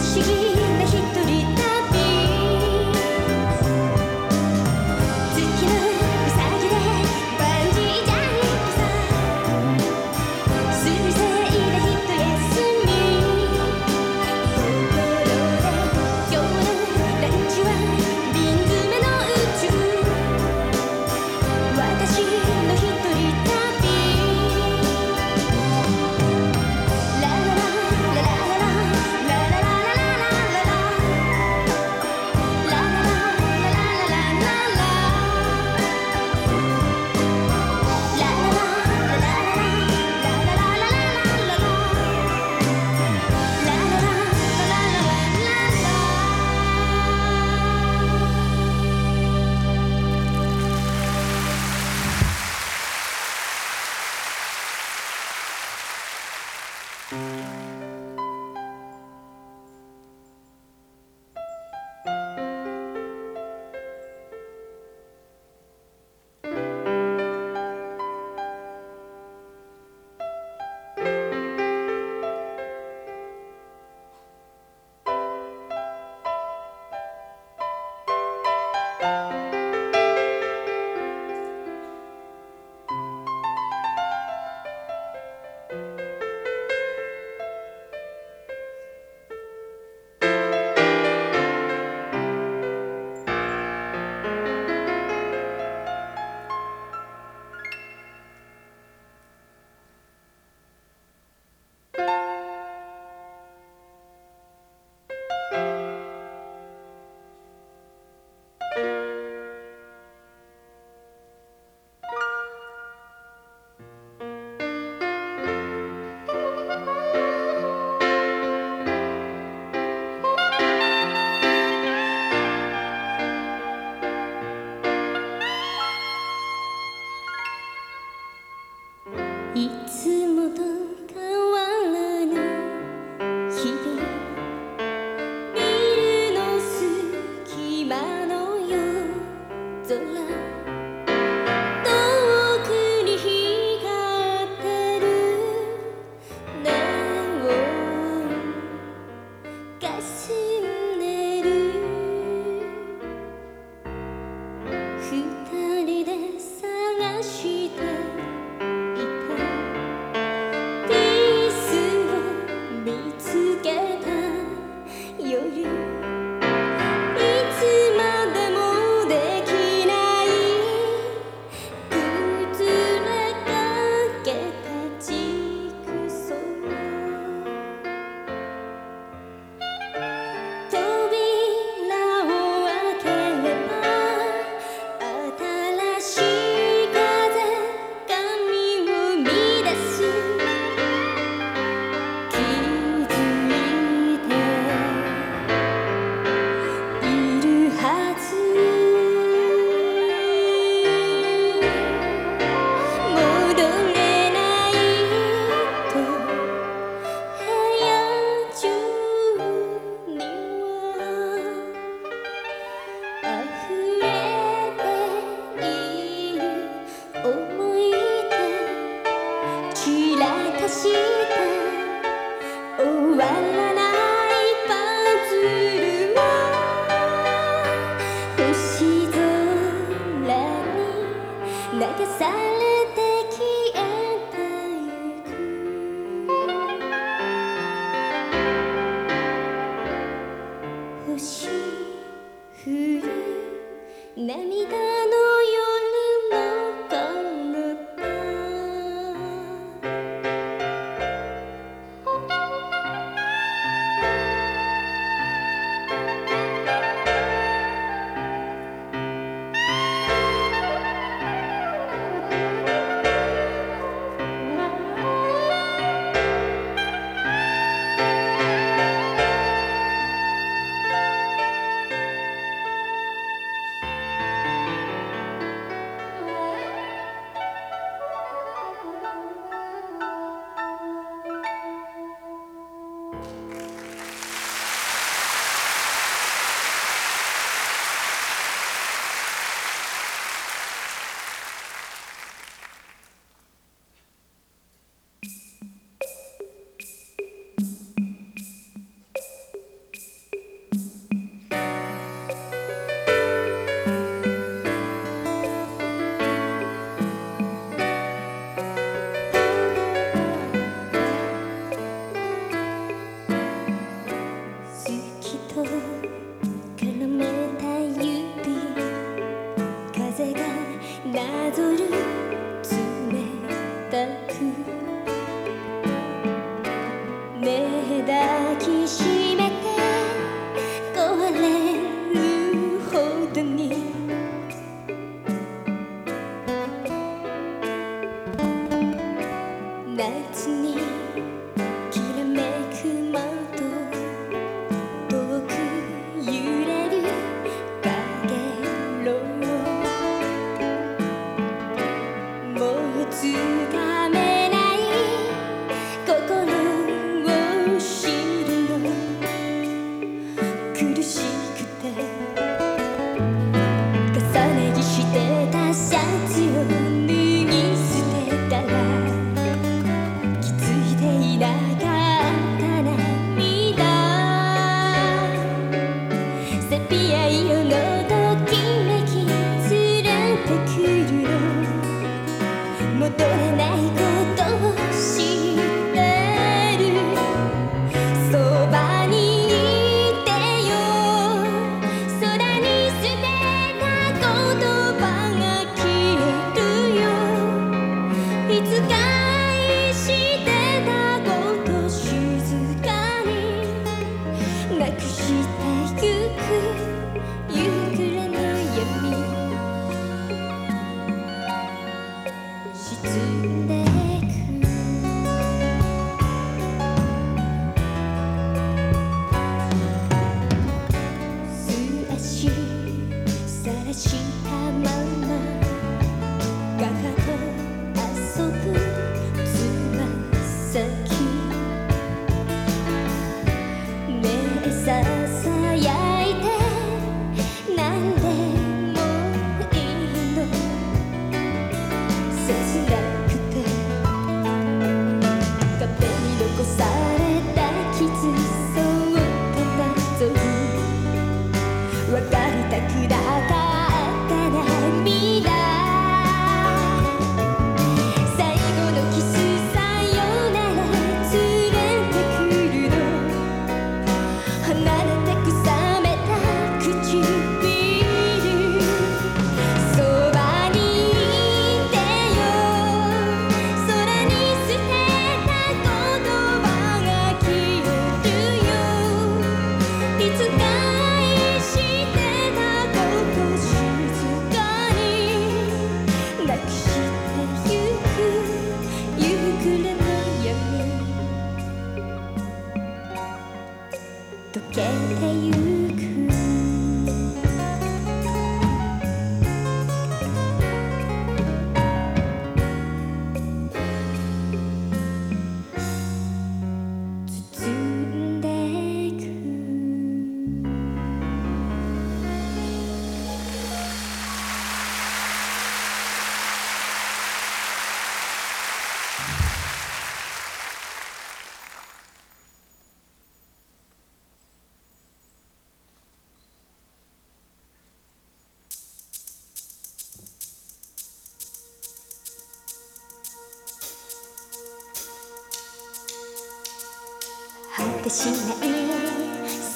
she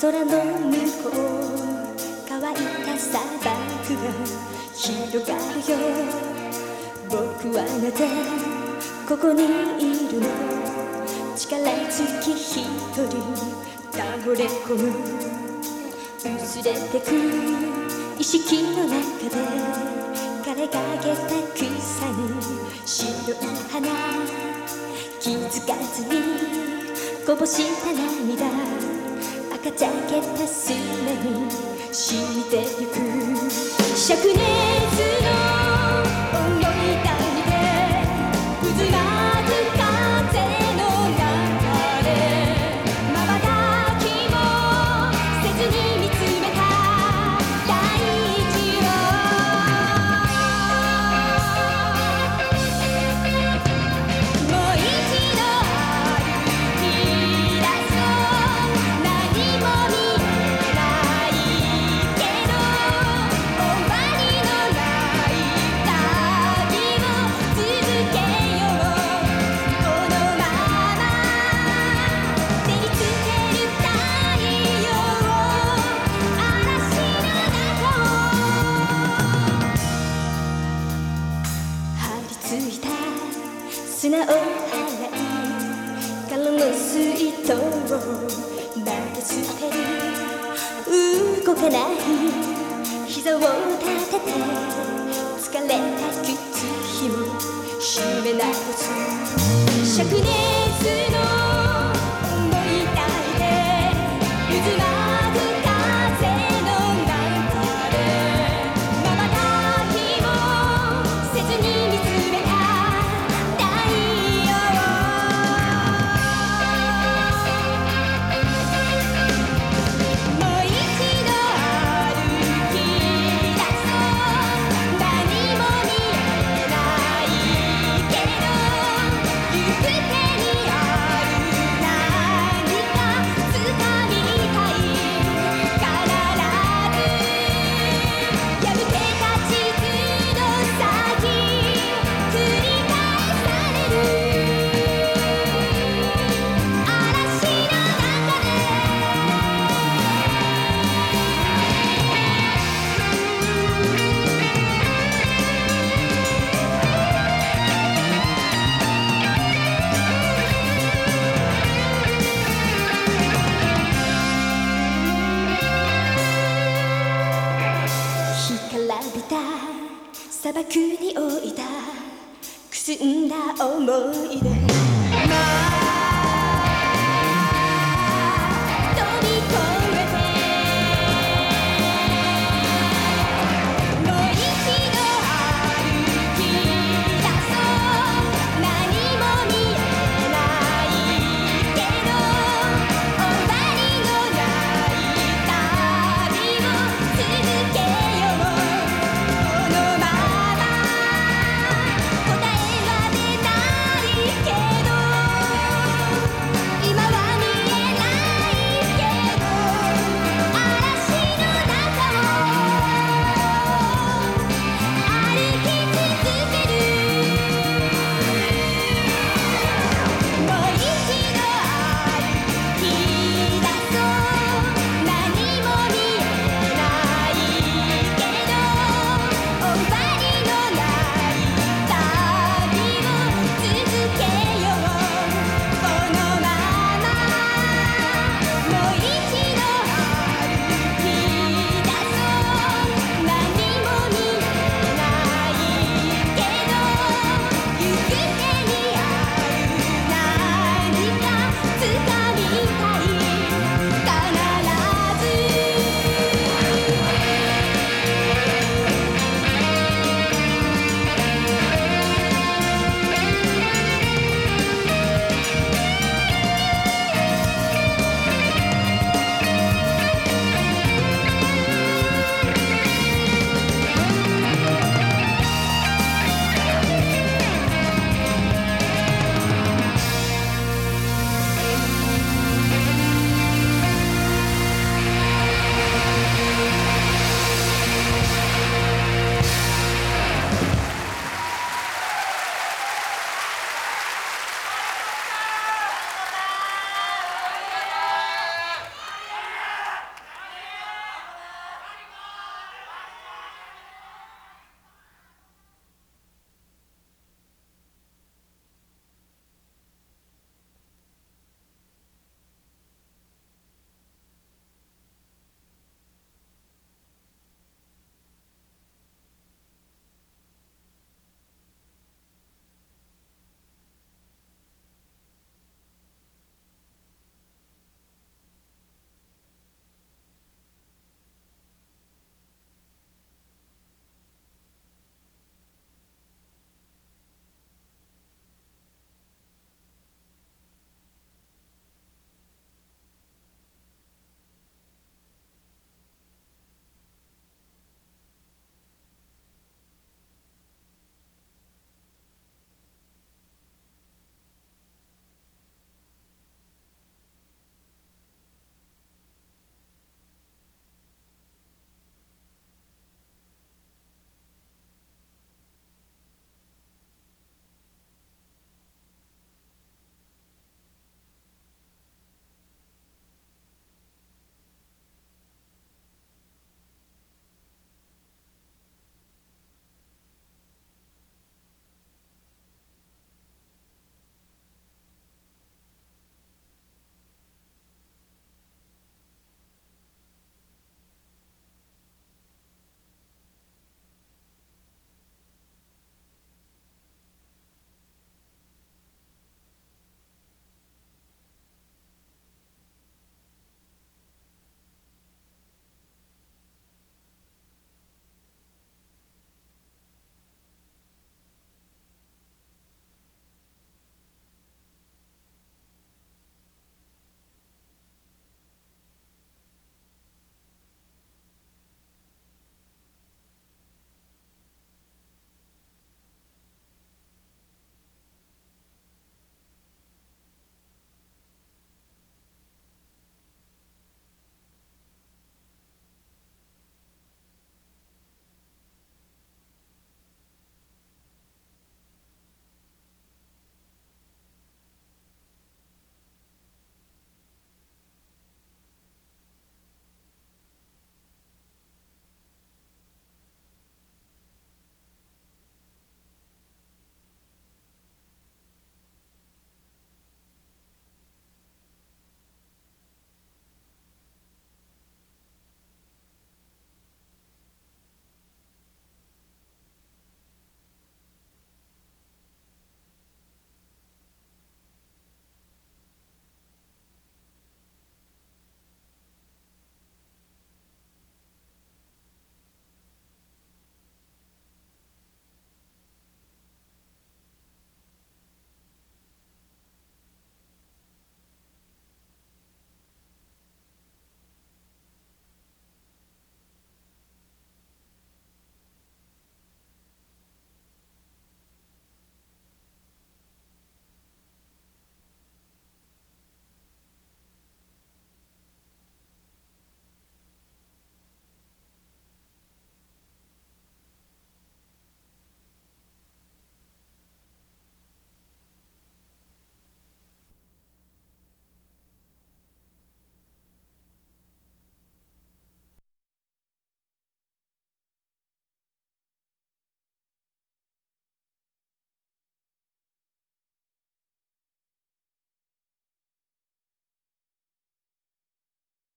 空の向こう乾いた砂漠が広がる。よ僕はなぜここに。いるの力尽き一人倒れ込む薄れてく意識の中で枯れかけた草に。白い花。気づかずにこぼした涙。かちに染みてゆく灼熱